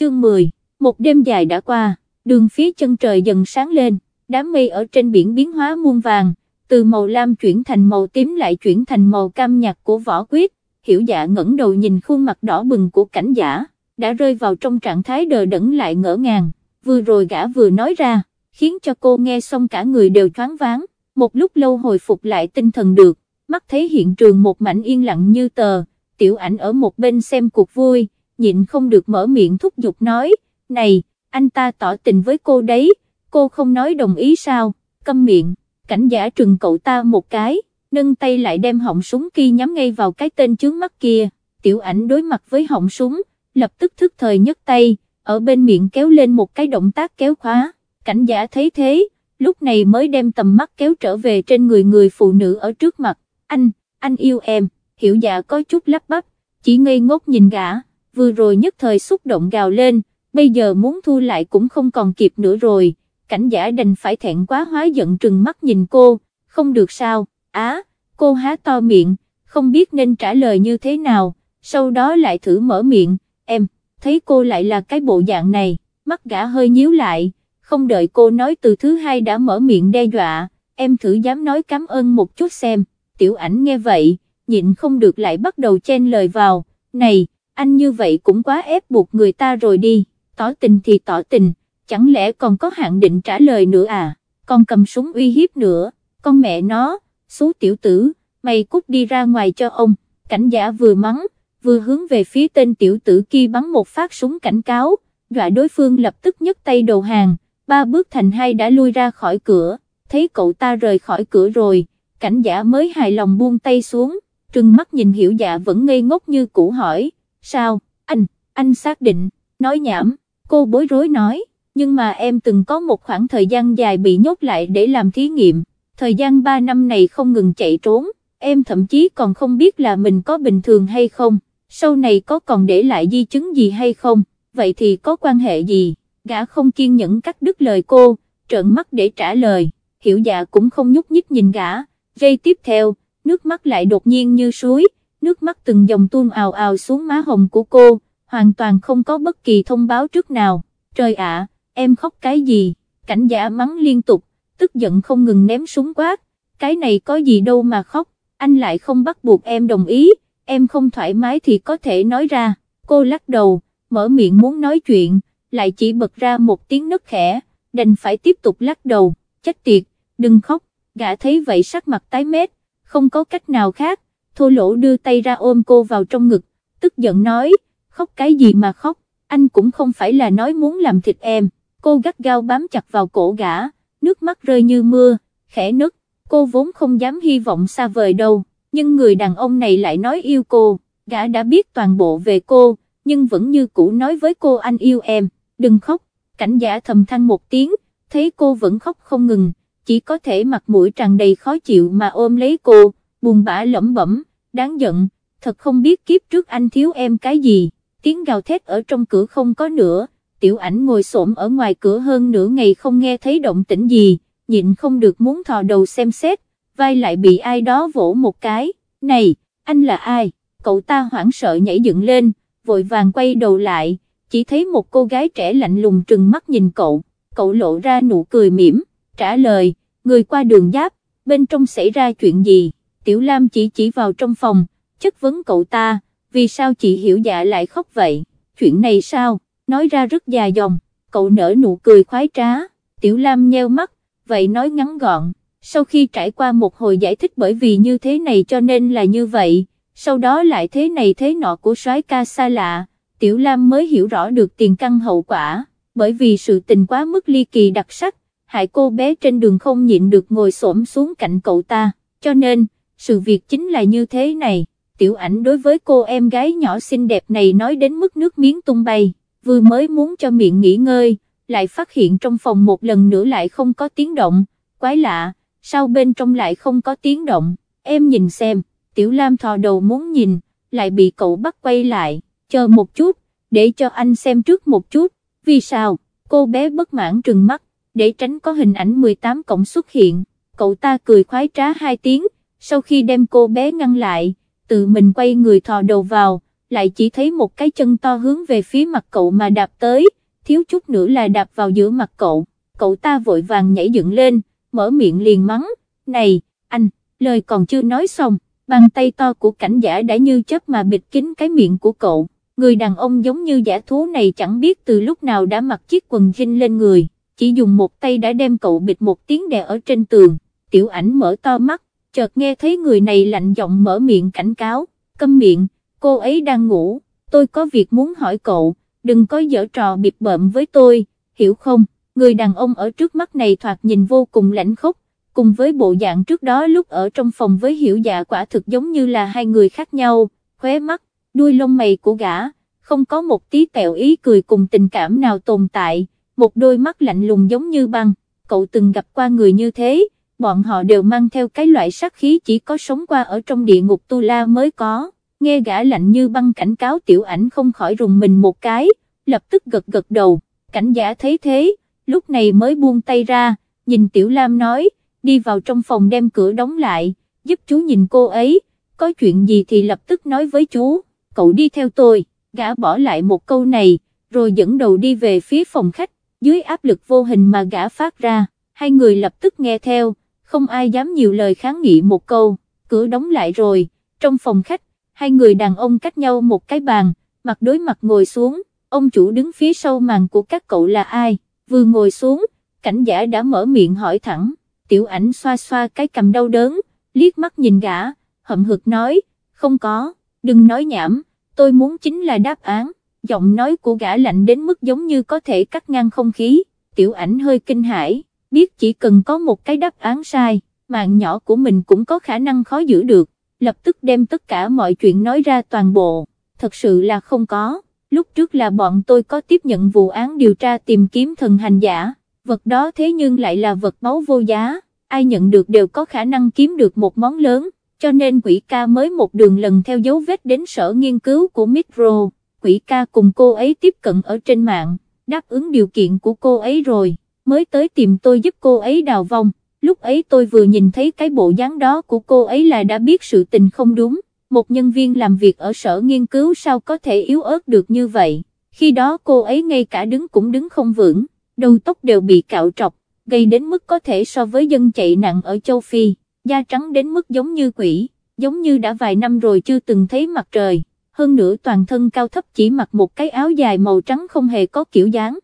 chương 10, một đêm dài đã qua, đường phía chân trời dần sáng lên, đám mây ở trên biển biến hóa muôn vàng, từ màu lam chuyển thành màu tím lại chuyển thành màu cam nhạt của võ quyết, hiểu dạ ngẩng đầu nhìn khuôn mặt đỏ bừng của cảnh giả, đã rơi vào trong trạng thái đờ đẫn lại ngỡ ngàng, vừa rồi gã vừa nói ra, khiến cho cô nghe xong cả người đều choáng váng, một lúc lâu hồi phục lại tinh thần được, mắt thấy hiện trường một mảnh yên lặng như tờ, tiểu ảnh ở một bên xem cuộc vui, nhịn không được mở miệng thúc giục nói, này, anh ta tỏ tình với cô đấy, cô không nói đồng ý sao, câm miệng, cảnh giả trừng cậu ta một cái, nâng tay lại đem họng súng kia nhắm ngay vào cái tên chướng mắt kia, tiểu ảnh đối mặt với họng súng, lập tức thức thời nhấc tay, ở bên miệng kéo lên một cái động tác kéo khóa, cảnh giả thấy thế, lúc này mới đem tầm mắt kéo trở về trên người người phụ nữ ở trước mặt, anh, anh yêu em, hiểu dạ có chút lắp bắp, chỉ ngây ngốc nhìn gã, vừa rồi nhất thời xúc động gào lên, bây giờ muốn thu lại cũng không còn kịp nữa rồi, cảnh giả đành phải thẹn quá hóa giận trừng mắt nhìn cô, không được sao, á, cô há to miệng, không biết nên trả lời như thế nào, sau đó lại thử mở miệng, em, thấy cô lại là cái bộ dạng này, mắt gã hơi nhíu lại, không đợi cô nói từ thứ hai đã mở miệng đe dọa, em thử dám nói cảm ơn một chút xem, tiểu ảnh nghe vậy, nhịn không được lại bắt đầu chen lời vào, này, anh như vậy cũng quá ép buộc người ta rồi đi, tỏ tình thì tỏ tình, chẳng lẽ còn có hạn định trả lời nữa à, con cầm súng uy hiếp nữa, con mẹ nó, số tiểu tử, mày cút đi ra ngoài cho ông, cảnh giả vừa mắng, vừa hướng về phía tên tiểu tử kia bắn một phát súng cảnh cáo, dọa đối phương lập tức nhấc tay đầu hàng, ba bước thành hai đã lui ra khỏi cửa, thấy cậu ta rời khỏi cửa rồi, cảnh giả mới hài lòng buông tay xuống, trừng mắt nhìn hiểu dạ vẫn ngây ngốc như cũ hỏi, sao, anh, anh xác định, nói nhảm, cô bối rối nói, nhưng mà em từng có một khoảng thời gian dài bị nhốt lại để làm thí nghiệm, thời gian 3 năm này không ngừng chạy trốn, em thậm chí còn không biết là mình có bình thường hay không, sau này có còn để lại di chứng gì hay không, vậy thì có quan hệ gì, gã không kiên nhẫn cắt đứt lời cô, trợn mắt để trả lời, hiểu dạ cũng không nhúc nhích nhìn gã, dây tiếp theo, nước mắt lại đột nhiên như suối, nước mắt từng dòng tuôn ào ào xuống má hồng của cô, hoàn toàn không có bất kỳ thông báo trước nào, trời ạ, em khóc cái gì, cảnh giả mắng liên tục, tức giận không ngừng ném súng quát, cái này có gì đâu mà khóc, anh lại không bắt buộc em đồng ý, em không thoải mái thì có thể nói ra, cô lắc đầu, mở miệng muốn nói chuyện, lại chỉ bật ra một tiếng nấc khẽ, đành phải tiếp tục lắc đầu, chết tiệt, đừng khóc, gã thấy vậy sắc mặt tái mét, không có cách nào khác, thô lỗ đưa tay ra ôm cô vào trong ngực, tức giận nói, khóc cái gì mà khóc, anh cũng không phải là nói muốn làm thịt em, cô gắt gao bám chặt vào cổ gã, nước mắt rơi như mưa, khẽ nức, cô vốn không dám hy vọng xa vời đâu, nhưng người đàn ông này lại nói yêu cô, gã đã biết toàn bộ về cô, nhưng vẫn như cũ nói với cô anh yêu em, đừng khóc, cảnh giả thầm than một tiếng, thấy cô vẫn khóc không ngừng, chỉ có thể mặt mũi tràn đầy khó chịu mà ôm lấy cô, buồn bã lẩm bẩm, đáng giận, thật không biết kiếp trước anh thiếu em cái gì, tiếng gào thét ở trong cửa không có nữa, tiểu ảnh ngồi xổm ở ngoài cửa hơn nửa ngày không nghe thấy động tĩnh gì, nhịn không được muốn thò đầu xem xét, vai lại bị ai đó vỗ một cái, này, anh là ai, cậu ta hoảng sợ nhảy dựng lên, vội vàng quay đầu lại, chỉ thấy một cô gái trẻ lạnh lùng trừng mắt nhìn cậu, cậu lộ ra nụ cười mỉm, trả lời, người qua đường giáp, bên trong xảy ra chuyện gì, Tiểu Lam chỉ chỉ vào trong phòng, chất vấn cậu ta, vì sao chị hiểu dạ lại khóc vậy, chuyện này sao, nói ra rất dài dòng, cậu nở nụ cười khoái trá, Tiểu Lam nheo mắt, vậy nói ngắn gọn, sau khi trải qua một hồi giải thích bởi vì như thế này cho nên là như vậy, sau đó lại thế này thế nọ của soái ca xa lạ, Tiểu Lam mới hiểu rõ được tiền căn hậu quả, bởi vì sự tình quá mức ly kỳ đặc sắc, hại cô bé trên đường không nhịn được ngồi xổm xuống cạnh cậu ta, cho nên, sự việc chính là như thế này, tiểu ảnh đối với cô em gái nhỏ xinh đẹp này nói đến mức nước miếng tung bay, vừa mới muốn cho miệng nghỉ ngơi, lại phát hiện trong phòng một lần nữa lại không có tiếng động, quái lạ, sao bên trong lại không có tiếng động, em nhìn xem, tiểu lam thò đầu muốn nhìn, lại bị cậu bắt quay lại, chờ một chút, để cho anh xem trước một chút, vì sao, cô bé bất mãn trừng mắt, để tránh có hình ảnh 18 cộng xuất hiện, cậu ta cười khoái trá hai tiếng, sau khi đem cô bé ngăn lại, tự mình quay người thò đầu vào, lại chỉ thấy một cái chân to hướng về phía mặt cậu mà đạp tới, thiếu chút nữa là đạp vào giữa mặt cậu, cậu ta vội vàng nhảy dựng lên, mở miệng liền mắng, này, anh, lời còn chưa nói xong, bàn tay to của cảnh giả đã như chớp mà bịt kín cái miệng của cậu, người đàn ông giống như giả thú này chẳng biết từ lúc nào đã mặc chiếc quần jean lên người, chỉ dùng một tay đã đem cậu bịt một tiếng đè ở trên tường, tiểu ảnh mở to mắt, chợt nghe thấy người này lạnh giọng mở miệng cảnh cáo, câm miệng, cô ấy đang ngủ, tôi có việc muốn hỏi cậu, đừng có giở trò bịp bợm với tôi, hiểu không, người đàn ông ở trước mắt này thoạt nhìn vô cùng lãnh khốc, cùng với bộ dạng trước đó lúc ở trong phòng với hiểu dạ quả thực giống như là hai người khác nhau, khóe mắt, đuôi lông mày của gã, không có một tí tẹo ý cười cùng tình cảm nào tồn tại, một đôi mắt lạnh lùng giống như băng, cậu từng gặp qua người như thế, bọn họ đều mang theo cái loại sát khí chỉ có sống qua ở trong địa ngục tu la mới có, nghe gã lạnh như băng cảnh cáo tiểu ảnh không khỏi rùng mình một cái, lập tức gật gật đầu, cảnh giả thấy thế, lúc này mới buông tay ra, nhìn tiểu lam nói, đi vào trong phòng đem cửa đóng lại, giúp chú nhìn cô ấy, có chuyện gì thì lập tức nói với chú, cậu đi theo tôi, gã bỏ lại một câu này, rồi dẫn đầu đi về phía phòng khách, dưới áp lực vô hình mà gã phát ra, hai người lập tức nghe theo, không ai dám nhiều lời kháng nghị một câu, cửa đóng lại rồi, trong phòng khách, hai người đàn ông cách nhau một cái bàn, mặt đối mặt ngồi xuống, ông chủ đứng phía sau màn của các cậu là ai, vừa ngồi xuống, cảnh giả đã mở miệng hỏi thẳng, tiểu ảnh xoa xoa cái cầm đau đớn, liếc mắt nhìn gã, hậm hực nói, không có, đừng nói nhảm, tôi muốn chính là đáp án, giọng nói của gã lạnh đến mức giống như có thể cắt ngang không khí, tiểu ảnh hơi kinh hãi, biết chỉ cần có một cái đáp án sai, mạng nhỏ của mình cũng có khả năng khó giữ được, lập tức đem tất cả mọi chuyện nói ra toàn bộ, thật sự là không có, lúc trước là bọn tôi có tiếp nhận vụ án điều tra tìm kiếm thần hành giả, vật đó thế nhưng lại là vật máu vô giá, ai nhận được đều có khả năng kiếm được một món lớn, cho nên quỷ ca mới một đường lần theo dấu vết đến sở nghiên cứu của Mitro, quỷ ca cùng cô ấy tiếp cận ở trên mạng, đáp ứng điều kiện của cô ấy rồi, mới tới tìm tôi giúp cô ấy đào vong, lúc ấy tôi vừa nhìn thấy cái bộ dáng đó của cô ấy là đã biết sự tình không đúng, một nhân viên làm việc ở sở nghiên cứu sao có thể yếu ớt được như vậy, khi đó cô ấy ngay cả đứng cũng đứng không vững, đầu tóc đều bị cạo trọc, gây đến mức có thể so với dân chạy nặng ở châu Phi, da trắng đến mức giống như quỷ, giống như đã vài năm rồi chưa từng thấy mặt trời, hơn nữa toàn thân cao thấp chỉ mặc một cái áo dài màu trắng không hề có kiểu dáng,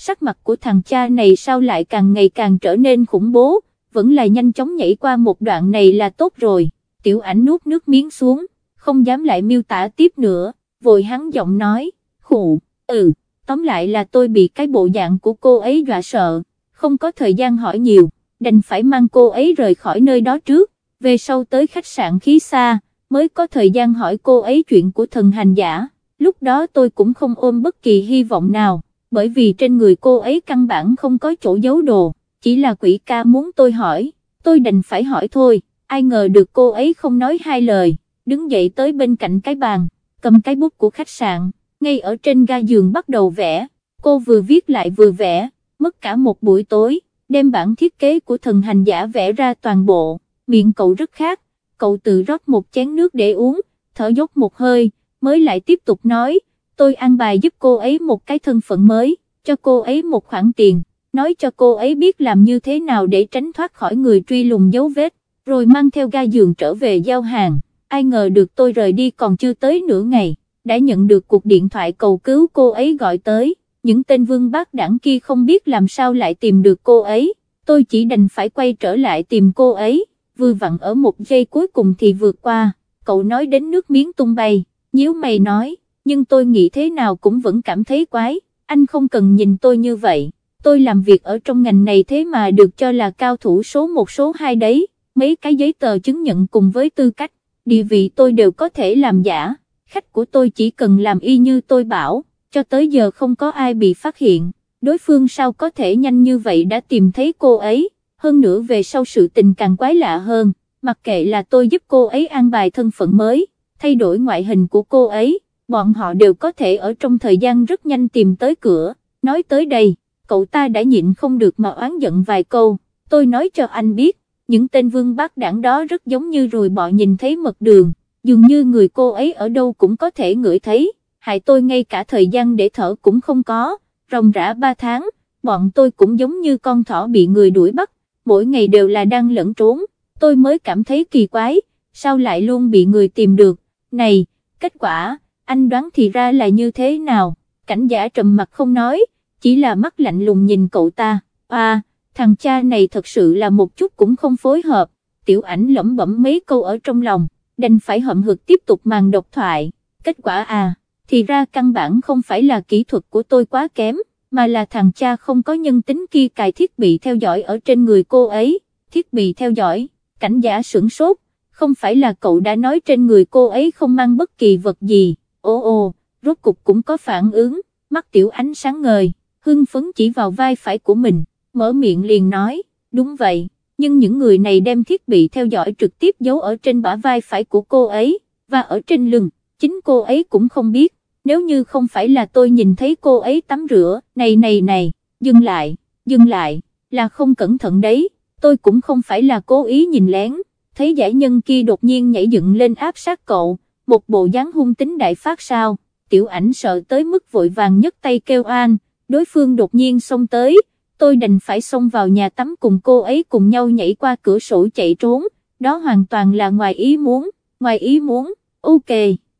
sắc mặt của thằng cha này sao lại càng ngày càng trở nên khủng bố, vẫn là nhanh chóng nhảy qua một đoạn này là tốt rồi, tiểu ảnh nuốt nước miếng xuống, không dám lại miêu tả tiếp nữa, vội hắn giọng nói, khụ, ừ, tóm lại là tôi bị cái bộ dạng của cô ấy dọa sợ, không có thời gian hỏi nhiều, đành phải mang cô ấy rời khỏi nơi đó trước, về sau tới khách sạn khí xa, mới có thời gian hỏi cô ấy chuyện của thần hành giả, lúc đó tôi cũng không ôm bất kỳ hy vọng nào, bởi vì trên người cô ấy căn bản không có chỗ giấu đồ, chỉ là quỷ ca muốn tôi hỏi, tôi đành phải hỏi thôi, ai ngờ được cô ấy không nói hai lời, đứng dậy tới bên cạnh cái bàn, cầm cái bút của khách sạn, ngay ở trên ga giường bắt đầu vẽ, cô vừa viết lại vừa vẽ, mất cả một buổi tối, đem bản thiết kế của thần hành giả vẽ ra toàn bộ, miệng cậu rất khác, cậu tự rót một chén nước để uống, thở dốc một hơi, mới lại tiếp tục nói, tôi ăn bài giúp cô ấy một cái thân phận mới, cho cô ấy một khoản tiền, nói cho cô ấy biết làm như thế nào để tránh thoát khỏi người truy lùng dấu vết, rồi mang theo ga giường trở về giao hàng, ai ngờ được tôi rời đi còn chưa tới nửa ngày, đã nhận được cuộc điện thoại cầu cứu cô ấy gọi tới, những tên vương bác đảng kia không biết làm sao lại tìm được cô ấy, tôi chỉ đành phải quay trở lại tìm cô ấy, vừa vặn ở một giây cuối cùng thì vượt qua, cậu nói đến nước miếng tung bay, nhíu mày nói, nhưng tôi nghĩ thế nào cũng vẫn cảm thấy quái, anh không cần nhìn tôi như vậy, tôi làm việc ở trong ngành này thế mà được cho là cao thủ số một số hai đấy, mấy cái giấy tờ chứng nhận cùng với tư cách, địa vị tôi đều có thể làm giả, khách của tôi chỉ cần làm y như tôi bảo, cho tới giờ không có ai bị phát hiện, đối phương sao có thể nhanh như vậy đã tìm thấy cô ấy? Hơn nữa về sau sự tình càng quái lạ hơn, mặc kệ là tôi giúp cô ấy an bài thân phận mới, thay đổi ngoại hình của cô ấy, bọn họ đều có thể ở trong thời gian rất nhanh tìm tới cửa, nói tới đây, cậu ta đã nhịn không được mà oán giận vài câu, tôi nói cho anh biết, những tên vương bác đảng đó rất giống như rồi bọ nhìn thấy mật đường, dường như người cô ấy ở đâu cũng có thể ngửi thấy, hại tôi ngay cả thời gian để thở cũng không có, ròng rã ba tháng, bọn tôi cũng giống như con thỏ bị người đuổi bắt, mỗi ngày đều là đang lẫn trốn, tôi mới cảm thấy kỳ quái, sao lại luôn bị người tìm được, này, kết quả, anh đoán thì ra là như thế nào, cảnh giả trầm mặt không nói, chỉ là mắt lạnh lùng nhìn cậu ta, à, thằng cha này thật sự là một chút cũng không phối hợp, tiểu ảnh lẩm bẩm mấy câu ở trong lòng, đành phải hậm hực tiếp tục màn độc thoại, kết quả à, thì ra căn bản không phải là kỹ thuật của tôi quá kém, mà là thằng cha không có nhân tính kia cài thiết bị theo dõi ở trên người cô ấy, thiết bị theo dõi, cảnh giả sửng sốt, không phải là cậu đã nói trên người cô ấy không mang bất kỳ vật gì, ô ô, rốt cục cũng có phản ứng, mắt tiểu ánh sáng ngời, hưng phấn chỉ vào vai phải của mình, mở miệng liền nói, đúng vậy, nhưng những người này đem thiết bị theo dõi trực tiếp giấu ở trên bả vai phải của cô ấy, và ở trên lưng, chính cô ấy cũng không biết, nếu như không phải là tôi nhìn thấy cô ấy tắm rửa, này này này, dừng lại, dừng lại, là không cẩn thận đấy, tôi cũng không phải là cố ý nhìn lén, thấy giải nhân kia đột nhiên nhảy dựng lên áp sát cậu, một bộ dáng hung tính đại phát sao, tiểu ảnh sợ tới mức vội vàng nhấc tay kêu an, đối phương đột nhiên xông tới, tôi đành phải xông vào nhà tắm cùng cô ấy cùng nhau nhảy qua cửa sổ chạy trốn, đó hoàn toàn là ngoài ý muốn, ngoài ý muốn, ok,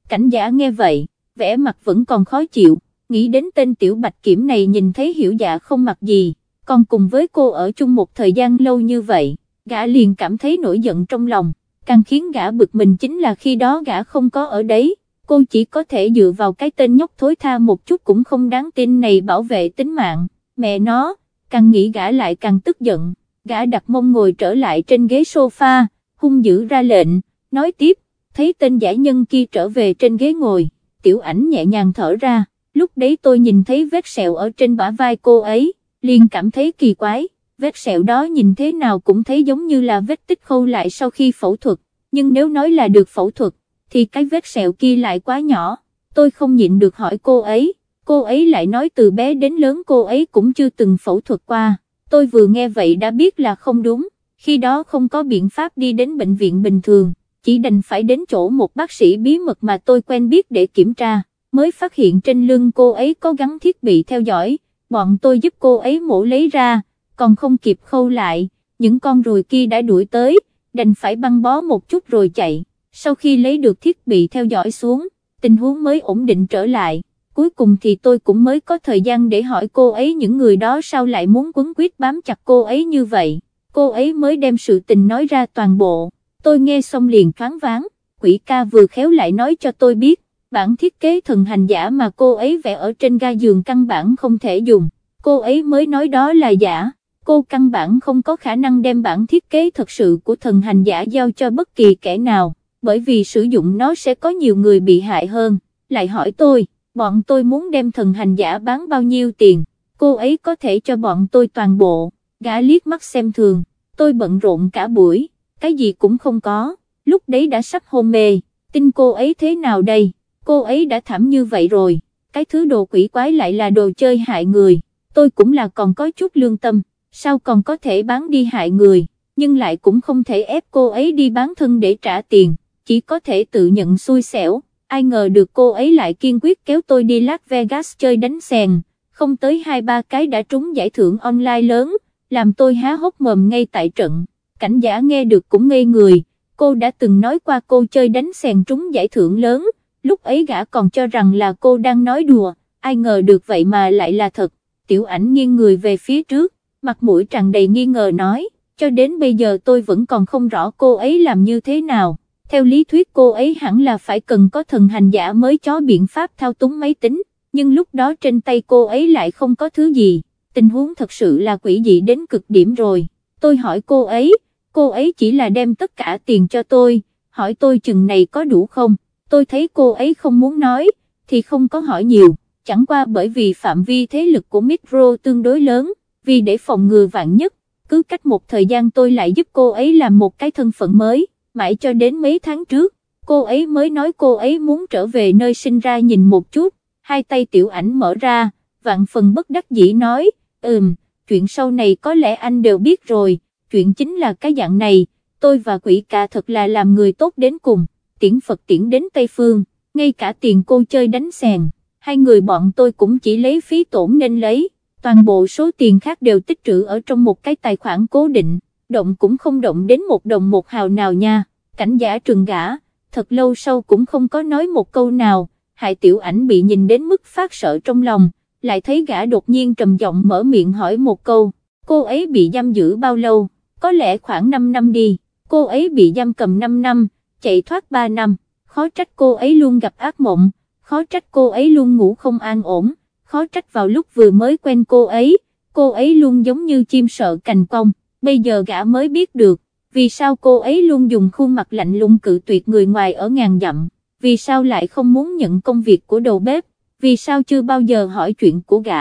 cảnh giả nghe vậy, vẻ mặt vẫn còn khó chịu, nghĩ đến tên tiểu bạch kiểm này nhìn thấy hiểu dạ không mặc gì, còn cùng với cô ở chung một thời gian lâu như vậy, gã liền cảm thấy nổi giận trong lòng, càng khiến gã bực mình chính là khi đó gã không có ở đấy, cô chỉ có thể dựa vào cái tên nhóc thối tha một chút cũng không đáng tin này bảo vệ tính mạng, mẹ nó, càng nghĩ gã lại càng tức giận, gã đặt mông ngồi trở lại trên ghế sofa, hung dữ ra lệnh, nói tiếp, thấy tên giải nhân kia trở về trên ghế ngồi, tiểu ảnh nhẹ nhàng thở ra, lúc đấy tôi nhìn thấy vết sẹo ở trên bả vai cô ấy, liền cảm thấy kỳ quái, vết sẹo đó nhìn thế nào cũng thấy giống như là vết tích khâu lại sau khi phẫu thuật, nhưng nếu nói là được phẫu thuật, thì cái vết sẹo kia lại quá nhỏ, tôi không nhịn được hỏi cô ấy, cô ấy lại nói từ bé đến lớn cô ấy cũng chưa từng phẫu thuật qua, tôi vừa nghe vậy đã biết là không đúng, khi đó không có biện pháp đi đến bệnh viện bình thường, chỉ đành phải đến chỗ một bác sĩ bí mật mà tôi quen biết để kiểm tra, mới phát hiện trên lưng cô ấy có gắn thiết bị theo dõi, bọn tôi giúp cô ấy mổ lấy ra, còn không kịp khâu lại, những con ruồi kia đã đuổi tới, đành phải băng bó một chút rồi chạy, sau khi lấy được thiết bị theo dõi xuống, tình huống mới ổn định trở lại, cuối cùng thì tôi cũng mới có thời gian để hỏi cô ấy những người đó sao lại muốn quấn quýt bám chặt cô ấy như vậy, cô ấy mới đem sự tình nói ra toàn bộ, tôi nghe xong liền thoáng váng, quỷ ca vừa khéo lại nói cho tôi biết, bản thiết kế thần hành giả mà cô ấy vẽ ở trên ga giường căn bản không thể dùng, cô ấy mới nói đó là giả cô căn bản không có khả năng đem bản thiết kế thật sự của thần hành giả giao cho bất kỳ kẻ nào, bởi vì sử dụng nó sẽ có nhiều người bị hại hơn, lại hỏi tôi, bọn tôi muốn đem thần hành giả bán bao nhiêu tiền, cô ấy có thể cho bọn tôi toàn bộ, gã liếc mắt xem thường, tôi bận rộn cả buổi, cái gì cũng không có, lúc đấy đã sắp hôn mê, tin cô ấy thế nào đây, cô ấy đã thảm như vậy rồi, cái thứ đồ quỷ quái lại là đồ chơi hại người, tôi cũng là còn có chút lương tâm sao còn có thể bán đi hại người, nhưng lại cũng không thể ép cô ấy đi bán thân để trả tiền, chỉ có thể tự nhận xui xẻo, ai ngờ được cô ấy lại kiên quyết kéo tôi đi Las Vegas chơi đánh sèn, không tới hai ba cái đã trúng giải thưởng online lớn, làm tôi há hốc mồm ngay tại trận, cảnh giả nghe được cũng ngây người, cô đã từng nói qua cô chơi đánh sèn trúng giải thưởng lớn, lúc ấy gã còn cho rằng là cô đang nói đùa, ai ngờ được vậy mà lại là thật, tiểu ảnh nghiêng người về phía trước, mặt mũi tràn đầy nghi ngờ nói, cho đến bây giờ tôi vẫn còn không rõ cô ấy làm như thế nào, theo lý thuyết cô ấy hẳn là phải cần có thần hành giả mới cho biện pháp thao túng máy tính, nhưng lúc đó trên tay cô ấy lại không có thứ gì, tình huống thật sự là quỷ dị đến cực điểm rồi, tôi hỏi cô ấy, cô ấy chỉ là đem tất cả tiền cho tôi, hỏi tôi chừng này có đủ không, tôi thấy cô ấy không muốn nói, thì không có hỏi nhiều, chẳng qua bởi vì phạm vi thế lực của Micro tương đối lớn, vì để phòng ngừa vạn nhất, cứ cách một thời gian tôi lại giúp cô ấy làm một cái thân phận mới, mãi cho đến mấy tháng trước, cô ấy mới nói cô ấy muốn trở về nơi sinh ra nhìn một chút, hai tay tiểu ảnh mở ra, vạn phần bất đắc dĩ nói, ừm, chuyện sau này có lẽ anh đều biết rồi, chuyện chính là cái dạng này, tôi và quỷ ca thật là làm người tốt đến cùng, tiễn Phật tiễn đến Tây Phương, ngay cả tiền cô chơi đánh sèn, hai người bọn tôi cũng chỉ lấy phí tổn nên lấy, toàn bộ số tiền khác đều tích trữ ở trong một cái tài khoản cố định, động cũng không động đến một đồng một hào nào nha, cảnh giả trừng gã, thật lâu sau cũng không có nói một câu nào, hại tiểu ảnh bị nhìn đến mức phát sợ trong lòng, lại thấy gã đột nhiên trầm giọng mở miệng hỏi một câu, cô ấy bị giam giữ bao lâu, có lẽ khoảng 5 năm đi, cô ấy bị giam cầm 5 năm, chạy thoát 3 năm, khó trách cô ấy luôn gặp ác mộng, khó trách cô ấy luôn ngủ không an ổn, khó trách vào lúc vừa mới quen cô ấy, cô ấy luôn giống như chim sợ cành cong, bây giờ gã mới biết được, vì sao cô ấy luôn dùng khuôn mặt lạnh lùng cự tuyệt người ngoài ở ngàn dặm, vì sao lại không muốn nhận công việc của đầu bếp, vì sao chưa bao giờ hỏi chuyện của gã,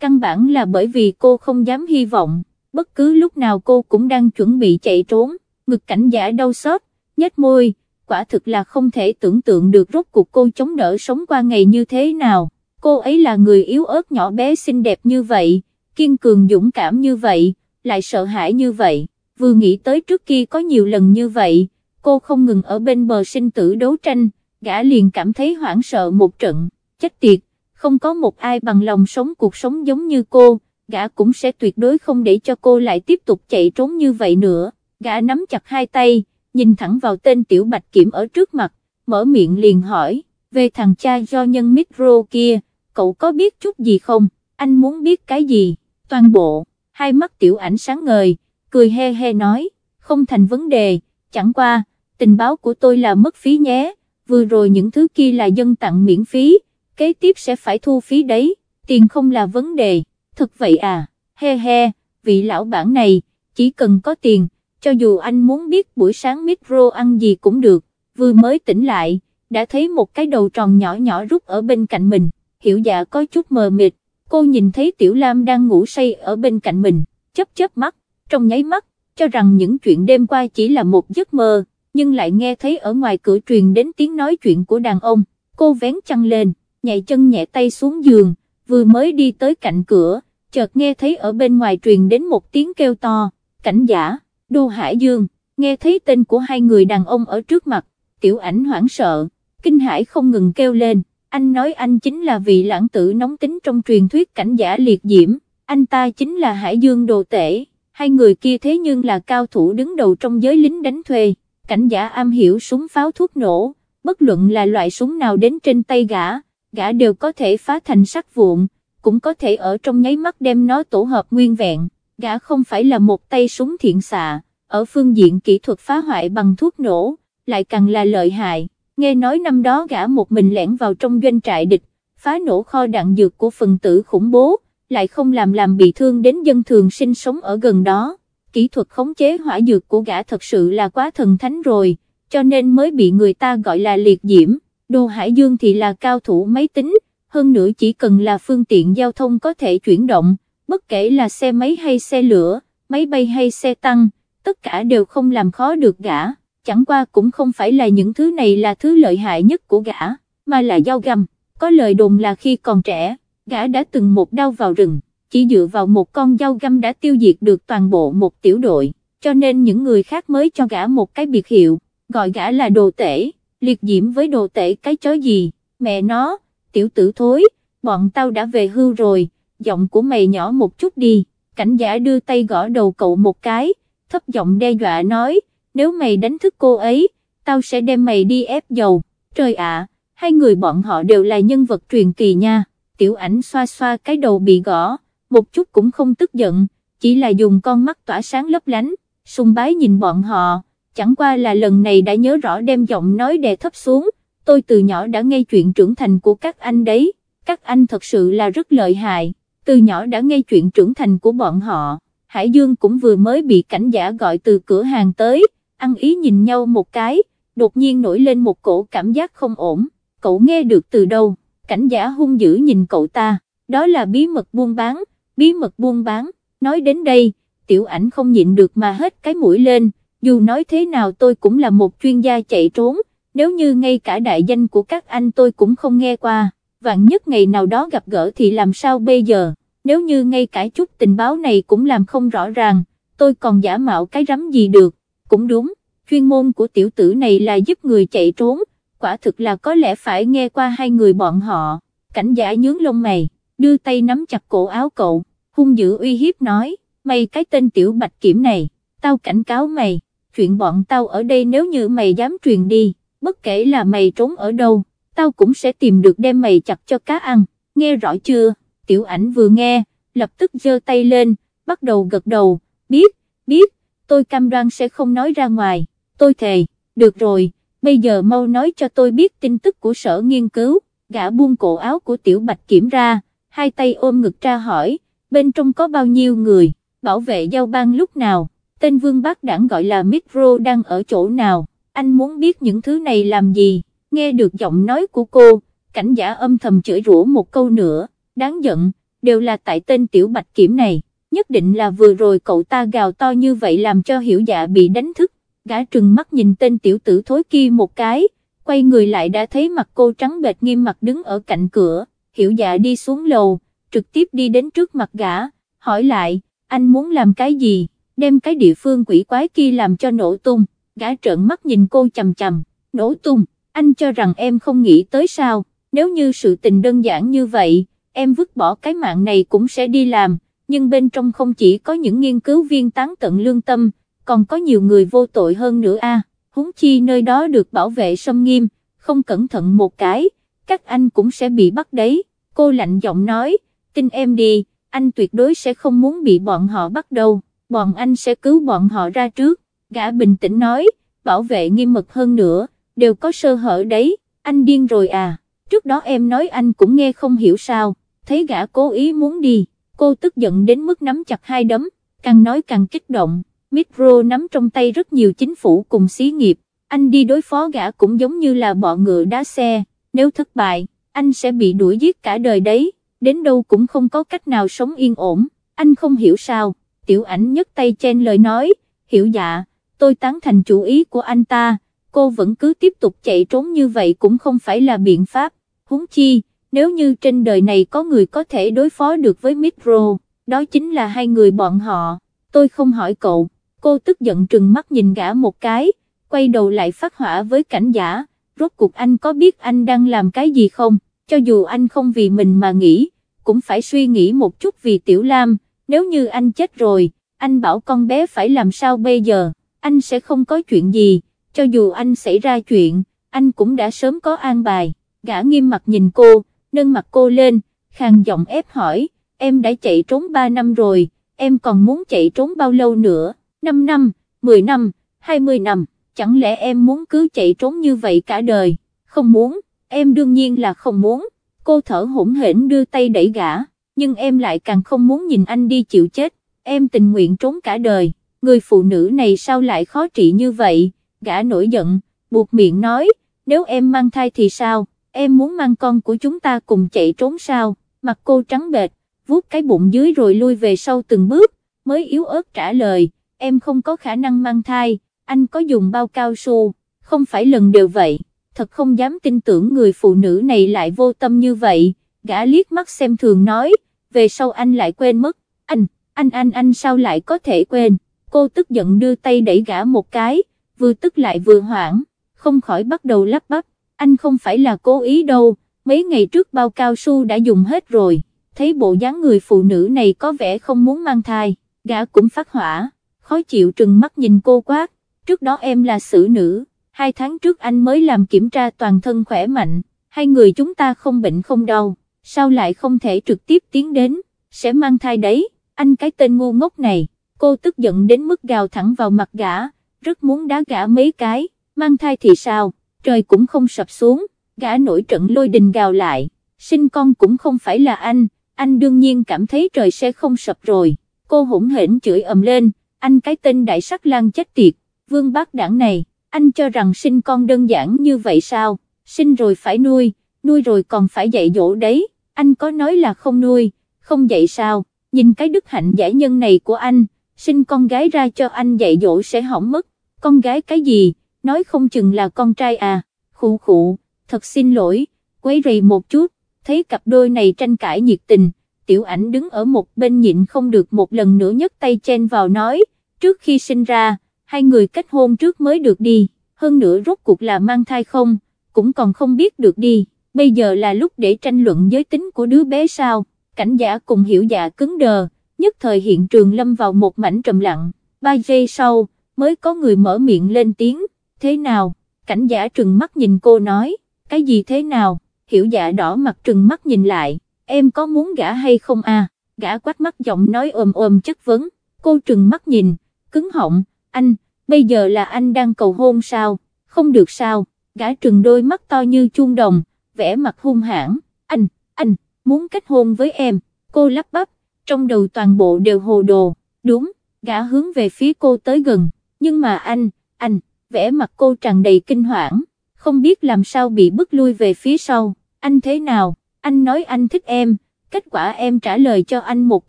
căn bản là bởi vì cô không dám hy vọng, bất cứ lúc nào cô cũng đang chuẩn bị chạy trốn, ngực cảnh giả đau xót, nhếch môi, quả thực là không thể tưởng tượng được rốt cuộc cô chống đỡ sống qua ngày như thế nào, cô ấy là người yếu ớt nhỏ bé xinh đẹp như vậy, kiên cường dũng cảm như vậy, lại sợ hãi như vậy, vừa nghĩ tới trước kia có nhiều lần như vậy, cô không ngừng ở bên bờ sinh tử đấu tranh, gã liền cảm thấy hoảng sợ một trận, chết tiệt, không có một ai bằng lòng sống cuộc sống giống như cô, gã cũng sẽ tuyệt đối không để cho cô lại tiếp tục chạy trốn như vậy nữa, gã nắm chặt hai tay, nhìn thẳng vào tên tiểu bạch kiểm ở trước mặt, mở miệng liền hỏi, về thằng cha do nhân micro kia, cậu có biết chút gì không, anh muốn biết cái gì, toàn bộ, hai mắt tiểu ảnh sáng ngời, cười he he nói, không thành vấn đề, chẳng qua, tình báo của tôi là mất phí nhé, vừa rồi những thứ kia là dân tặng miễn phí, kế tiếp sẽ phải thu phí đấy, tiền không là vấn đề, thật vậy à, he he, vị lão bản này, chỉ cần có tiền, cho dù anh muốn biết buổi sáng micro ăn gì cũng được, vừa mới tỉnh lại, đã thấy một cái đầu tròn nhỏ nhỏ rút ở bên cạnh mình, hiểu dạ có chút mờ mịt, cô nhìn thấy Tiểu Lam đang ngủ say ở bên cạnh mình, chấp chớp mắt, trong nháy mắt, cho rằng những chuyện đêm qua chỉ là một giấc mơ, nhưng lại nghe thấy ở ngoài cửa truyền đến tiếng nói chuyện của đàn ông, cô vén chăn lên, nhảy chân nhẹ tay xuống giường, vừa mới đi tới cạnh cửa, chợt nghe thấy ở bên ngoài truyền đến một tiếng kêu to, cảnh giả, Đô Hải Dương, nghe thấy tên của hai người đàn ông ở trước mặt, tiểu ảnh hoảng sợ, kinh hải không ngừng kêu lên, anh nói anh chính là vị lãng tử nóng tính trong truyền thuyết cảnh giả liệt diễm, anh ta chính là Hải Dương đồ tể, hai người kia thế nhưng là cao thủ đứng đầu trong giới lính đánh thuê, cảnh giả am hiểu súng pháo thuốc nổ, bất luận là loại súng nào đến trên tay gã, gã đều có thể phá thành sắc vụn, cũng có thể ở trong nháy mắt đem nó tổ hợp nguyên vẹn, gã không phải là một tay súng thiện xạ, ở phương diện kỹ thuật phá hoại bằng thuốc nổ, lại càng là lợi hại, nghe nói năm đó gã một mình lẻn vào trong doanh trại địch, phá nổ kho đạn dược của phần tử khủng bố, lại không làm làm bị thương đến dân thường sinh sống ở gần đó, kỹ thuật khống chế hỏa dược của gã thật sự là quá thần thánh rồi, cho nên mới bị người ta gọi là liệt diễm, Đồ Hải Dương thì là cao thủ máy tính, hơn nữa chỉ cần là phương tiện giao thông có thể chuyển động, bất kể là xe máy hay xe lửa, máy bay hay xe tăng, tất cả đều không làm khó được gã, chẳng qua cũng không phải là những thứ này là thứ lợi hại nhất của gã, mà là dao găm, có lời đồn là khi còn trẻ, gã đã từng một đau vào rừng, chỉ dựa vào một con dao găm đã tiêu diệt được toàn bộ một tiểu đội, cho nên những người khác mới cho gã một cái biệt hiệu, gọi gã là đồ tể, liệt diễm với đồ tể cái chó gì, mẹ nó, tiểu tử thối, bọn tao đã về hưu rồi, giọng của mày nhỏ một chút đi, cảnh giả đưa tay gõ đầu cậu một cái, thấp giọng đe dọa nói, nếu mày đánh thức cô ấy, tao sẽ đem mày đi ép dầu, trời ạ, hai người bọn họ đều là nhân vật truyền kỳ nha, tiểu ảnh xoa xoa cái đầu bị gõ, một chút cũng không tức giận, chỉ là dùng con mắt tỏa sáng lấp lánh, sung bái nhìn bọn họ, chẳng qua là lần này đã nhớ rõ đem giọng nói đè thấp xuống, tôi từ nhỏ đã nghe chuyện trưởng thành của các anh đấy, các anh thật sự là rất lợi hại, từ nhỏ đã nghe chuyện trưởng thành của bọn họ, Hải Dương cũng vừa mới bị cảnh giả gọi từ cửa hàng tới, ăn ý nhìn nhau một cái, đột nhiên nổi lên một cổ cảm giác không ổn, cậu nghe được từ đâu, cảnh giả hung dữ nhìn cậu ta, đó là bí mật buôn bán, bí mật buôn bán, nói đến đây, tiểu ảnh không nhịn được mà hết cái mũi lên, dù nói thế nào tôi cũng là một chuyên gia chạy trốn, nếu như ngay cả đại danh của các anh tôi cũng không nghe qua, vạn nhất ngày nào đó gặp gỡ thì làm sao bây giờ, nếu như ngay cả chút tình báo này cũng làm không rõ ràng, tôi còn giả mạo cái rắm gì được, cũng đúng, chuyên môn của tiểu tử này là giúp người chạy trốn, quả thực là có lẽ phải nghe qua hai người bọn họ, cảnh giả nhướng lông mày, đưa tay nắm chặt cổ áo cậu, hung dữ uy hiếp nói, mày cái tên tiểu bạch kiểm này, tao cảnh cáo mày, chuyện bọn tao ở đây nếu như mày dám truyền đi, bất kể là mày trốn ở đâu, tao cũng sẽ tìm được đem mày chặt cho cá ăn, nghe rõ chưa, tiểu ảnh vừa nghe, lập tức giơ tay lên, bắt đầu gật đầu, biết, biết, tôi cam đoan sẽ không nói ra ngoài, tôi thề, được rồi, bây giờ mau nói cho tôi biết tin tức của sở nghiên cứu, gã buông cổ áo của tiểu bạch kiểm ra, hai tay ôm ngực tra hỏi, bên trong có bao nhiêu người, bảo vệ giao bang lúc nào, tên vương bác đảng gọi là Mitro đang ở chỗ nào, anh muốn biết những thứ này làm gì, nghe được giọng nói của cô, cảnh giả âm thầm chửi rủa một câu nữa, đáng giận, đều là tại tên tiểu bạch kiểm này, nhất định là vừa rồi cậu ta gào to như vậy làm cho hiểu dạ bị đánh thức, gã trừng mắt nhìn tên tiểu tử thối kia một cái, quay người lại đã thấy mặt cô trắng bệch nghiêm mặt đứng ở cạnh cửa, hiểu dạ đi xuống lầu, trực tiếp đi đến trước mặt gã, hỏi lại, anh muốn làm cái gì, đem cái địa phương quỷ quái kia làm cho nổ tung, gã trợn mắt nhìn cô chầm chầm, nổ tung, anh cho rằng em không nghĩ tới sao, nếu như sự tình đơn giản như vậy, em vứt bỏ cái mạng này cũng sẽ đi làm, nhưng bên trong không chỉ có những nghiên cứu viên tán tận lương tâm, còn có nhiều người vô tội hơn nữa a. huống chi nơi đó được bảo vệ xâm nghiêm, không cẩn thận một cái, các anh cũng sẽ bị bắt đấy, cô lạnh giọng nói, tin em đi, anh tuyệt đối sẽ không muốn bị bọn họ bắt đâu, bọn anh sẽ cứu bọn họ ra trước, gã bình tĩnh nói, bảo vệ nghiêm mật hơn nữa, đều có sơ hở đấy, anh điên rồi à, trước đó em nói anh cũng nghe không hiểu sao, thấy gã cố ý muốn đi, cô tức giận đến mức nắm chặt hai đấm, càng nói càng kích động, micro nắm trong tay rất nhiều chính phủ cùng xí nghiệp, anh đi đối phó gã cũng giống như là bọ ngựa đá xe, nếu thất bại, anh sẽ bị đuổi giết cả đời đấy, đến đâu cũng không có cách nào sống yên ổn, anh không hiểu sao, tiểu ảnh nhấc tay chen lời nói, hiểu dạ, tôi tán thành chủ ý của anh ta, cô vẫn cứ tiếp tục chạy trốn như vậy cũng không phải là biện pháp, huống chi, nếu như trên đời này có người có thể đối phó được với Mitro, đó chính là hai người bọn họ, tôi không hỏi cậu, cô tức giận trừng mắt nhìn gã một cái, quay đầu lại phát hỏa với cảnh giả, rốt cuộc anh có biết anh đang làm cái gì không, cho dù anh không vì mình mà nghĩ, cũng phải suy nghĩ một chút vì Tiểu Lam, nếu như anh chết rồi, anh bảo con bé phải làm sao bây giờ, anh sẽ không có chuyện gì, cho dù anh xảy ra chuyện, anh cũng đã sớm có an bài, gã nghiêm mặt nhìn cô, nâng mặt cô lên, khàn giọng ép hỏi, em đã chạy trốn 3 năm rồi, em còn muốn chạy trốn bao lâu nữa, 5 năm, 10 năm, 20 năm, chẳng lẽ em muốn cứ chạy trốn như vậy cả đời, không muốn, em đương nhiên là không muốn, cô thở hổn hển đưa tay đẩy gã, nhưng em lại càng không muốn nhìn anh đi chịu chết, em tình nguyện trốn cả đời, người phụ nữ này sao lại khó trị như vậy, gã nổi giận, buộc miệng nói, nếu em mang thai thì sao? Em muốn mang con của chúng ta cùng chạy trốn sao, mặt cô trắng bệch, vuốt cái bụng dưới rồi lui về sau từng bước, mới yếu ớt trả lời, em không có khả năng mang thai, anh có dùng bao cao su, không phải lần đều vậy, thật không dám tin tưởng người phụ nữ này lại vô tâm như vậy, gã liếc mắt xem thường nói, về sau anh lại quên mất, anh, anh anh anh sao lại có thể quên, cô tức giận đưa tay đẩy gã một cái, vừa tức lại vừa hoảng, không khỏi bắt đầu lắp bắp, anh không phải là cố ý đâu, mấy ngày trước bao cao su đã dùng hết rồi, thấy bộ dáng người phụ nữ này có vẻ không muốn mang thai, gã cũng phát hỏa, khó chịu trừng mắt nhìn cô quát, trước đó em là xử nữ, hai tháng trước anh mới làm kiểm tra toàn thân khỏe mạnh, hai người chúng ta không bệnh không đau, sao lại không thể trực tiếp tiến đến, sẽ mang thai đấy, anh cái tên ngu ngốc này, cô tức giận đến mức gào thẳng vào mặt gã, rất muốn đá gã mấy cái, mang thai thì sao? Trời cũng không sập xuống, gã nổi trận lôi đình gào lại, sinh con cũng không phải là anh, anh đương nhiên cảm thấy trời sẽ không sập rồi, cô hỗn hển chửi ầm lên, anh cái tên đại sắc lang chết tiệt, vương bác đảng này, anh cho rằng sinh con đơn giản như vậy sao, sinh rồi phải nuôi, nuôi rồi còn phải dạy dỗ đấy, anh có nói là không nuôi, không dạy sao, nhìn cái đức hạnh giải nhân này của anh, sinh con gái ra cho anh dạy dỗ sẽ hỏng mất, con gái cái gì, nói không chừng là con trai à, khụ khụ, thật xin lỗi, quấy rầy một chút, thấy cặp đôi này tranh cãi nhiệt tình, tiểu ảnh đứng ở một bên nhịn không được một lần nữa nhấc tay chen vào nói, trước khi sinh ra, hai người kết hôn trước mới được đi, hơn nữa rốt cuộc là mang thai không, cũng còn không biết được đi, bây giờ là lúc để tranh luận giới tính của đứa bé sao, cảnh giả cùng hiểu dạ cứng đờ, nhất thời hiện trường lâm vào một mảnh trầm lặng, ba giây sau, mới có người mở miệng lên tiếng, thế nào, cảnh giả trừng mắt nhìn cô nói, cái gì thế nào, hiểu dạ đỏ mặt trừng mắt nhìn lại, em có muốn gã hay không à, gã quát mắt giọng nói ồm ồm chất vấn, cô trừng mắt nhìn, cứng họng, anh, bây giờ là anh đang cầu hôn sao, không được sao, gã trừng đôi mắt to như chuông đồng, vẽ mặt hung hãn, anh, anh, muốn kết hôn với em, cô lắp bắp, trong đầu toàn bộ đều hồ đồ, đúng, gã hướng về phía cô tới gần, nhưng mà anh, anh, vẻ mặt cô tràn đầy kinh hoảng, không biết làm sao bị bức lui về phía sau, anh thế nào, anh nói anh thích em, kết quả em trả lời cho anh một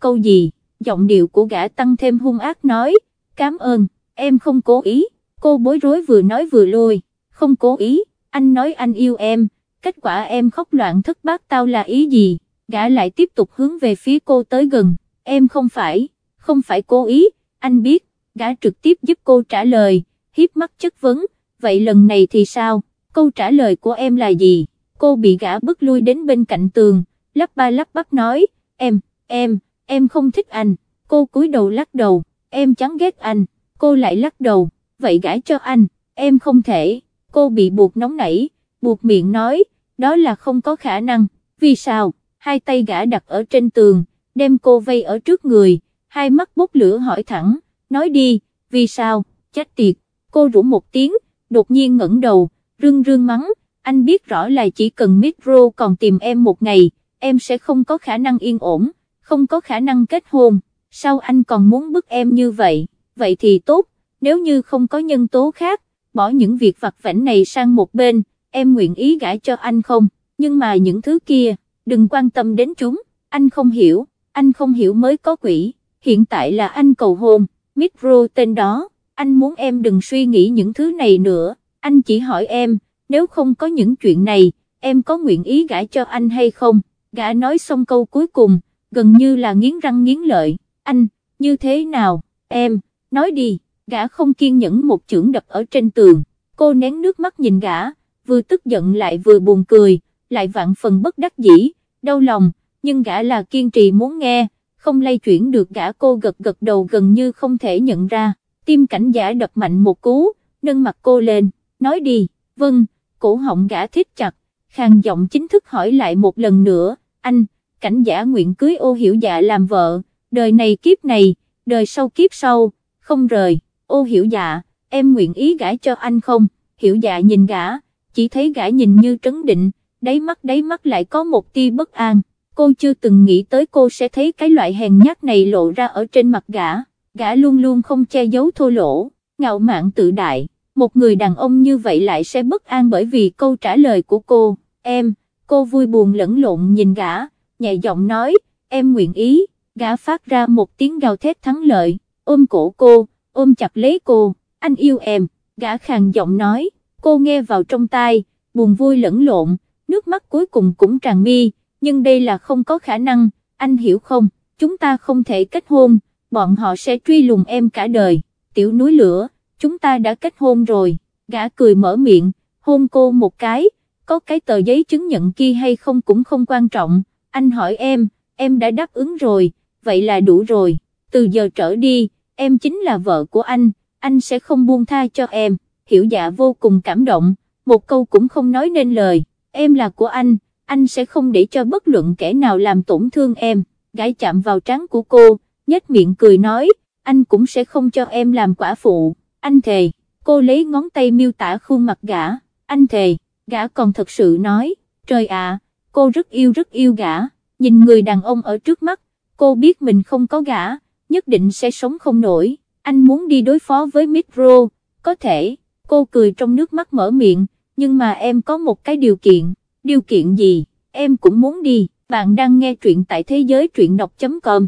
câu gì, giọng điệu của gã tăng thêm hung ác nói, cảm ơn, em không cố ý, cô bối rối vừa nói vừa lôi, không cố ý, anh nói anh yêu em, kết quả em khóc loạn thất bát tao là ý gì, gã lại tiếp tục hướng về phía cô tới gần, em không phải, không phải cố ý, anh biết, gã trực tiếp giúp cô trả lời, hiếp mắt chất vấn, vậy lần này thì sao, câu trả lời của em là gì, cô bị gã bước lui đến bên cạnh tường, lắp ba lắp bắp nói, em, em, em không thích anh, cô cúi đầu lắc đầu, em chán ghét anh, cô lại lắc đầu, vậy gãi cho anh, em không thể, cô bị buộc nóng nảy, buộc miệng nói, đó là không có khả năng, vì sao, hai tay gã đặt ở trên tường, đem cô vây ở trước người, hai mắt bốc lửa hỏi thẳng, nói đi, vì sao, chết tiệt, cô rủ một tiếng, đột nhiên ngẩng đầu, rưng rưng mắng, anh biết rõ là chỉ cần Mitro còn tìm em một ngày, em sẽ không có khả năng yên ổn, không có khả năng kết hôn, sao anh còn muốn bức em như vậy, vậy thì tốt, nếu như không có nhân tố khác, bỏ những việc vặt vảnh này sang một bên, em nguyện ý gãi cho anh không, nhưng mà những thứ kia, đừng quan tâm đến chúng, anh không hiểu, anh không hiểu mới có quỷ, hiện tại là anh cầu hôn, Mitro tên đó, anh muốn em đừng suy nghĩ những thứ này nữa, anh chỉ hỏi em, nếu không có những chuyện này, em có nguyện ý gả cho anh hay không, gã nói xong câu cuối cùng, gần như là nghiến răng nghiến lợi, anh, như thế nào, em, nói đi, gã không kiên nhẫn một chưởng đập ở trên tường, cô nén nước mắt nhìn gã, vừa tức giận lại vừa buồn cười, lại vạn phần bất đắc dĩ, đau lòng, nhưng gã là kiên trì muốn nghe, không lay chuyển được gã. Cô gật gật đầu gần như không thể nhận ra, tim cảnh giả đập mạnh một cú, nâng mặt cô lên, nói đi, vâng, cổ họng gã thích chặt, khang giọng chính thức hỏi lại một lần nữa, anh, cảnh giả nguyện cưới ô hiểu dạ làm vợ, đời này kiếp này, đời sau kiếp sau, không rời, ô hiểu dạ, em nguyện ý gả cho anh không, hiểu dạ nhìn gã, chỉ thấy gã nhìn như trấn định, đáy mắt đáy mắt lại có một tia bất an, cô chưa từng nghĩ tới cô sẽ thấy cái loại hèn nhát này lộ ra ở trên mặt gã, gã luôn luôn không che giấu thô lỗ, ngạo mạn tự đại, một người đàn ông như vậy lại sẽ bất an bởi vì câu trả lời của cô, em, cô vui buồn lẫn lộn nhìn gã, nhẹ giọng nói, em nguyện ý, gã phát ra một tiếng gào thét thắng lợi, ôm cổ cô, ôm chặt lấy cô, anh yêu em, gã khàn giọng nói, cô nghe vào trong tai, buồn vui lẫn lộn, nước mắt cuối cùng cũng tràn mi, nhưng đây là không có khả năng, anh hiểu không, chúng ta không thể kết hôn, bọn họ sẽ truy lùng em cả đời, tiểu núi lửa, chúng ta đã kết hôn rồi, gã cười mở miệng, hôn cô một cái, có cái tờ giấy chứng nhận kia hay không cũng không quan trọng, anh hỏi em, em đã đáp ứng rồi, vậy là đủ rồi, từ giờ trở đi, em chính là vợ của anh, anh sẽ không buông tha cho em, hiểu dạ vô cùng cảm động, một câu cũng không nói nên lời, em là của anh, anh sẽ không để cho bất luận kẻ nào làm tổn thương em, gái chạm vào trán của cô, nhếch miệng cười nói, anh cũng sẽ không cho em làm quả phụ, anh thề, cô lấy ngón tay miêu tả khuôn mặt gã, anh thề, gã còn thật sự nói, trời ạ, cô rất yêu rất yêu gã, nhìn người đàn ông ở trước mắt, cô biết mình không có gã, nhất định sẽ sống không nổi, anh muốn đi đối phó với Mitro, có thể, cô cười trong nước mắt mở miệng, nhưng mà em có một cái điều kiện, điều kiện gì, em cũng muốn đi, bạn đang nghe truyện tại thế giới truyện đọc.com.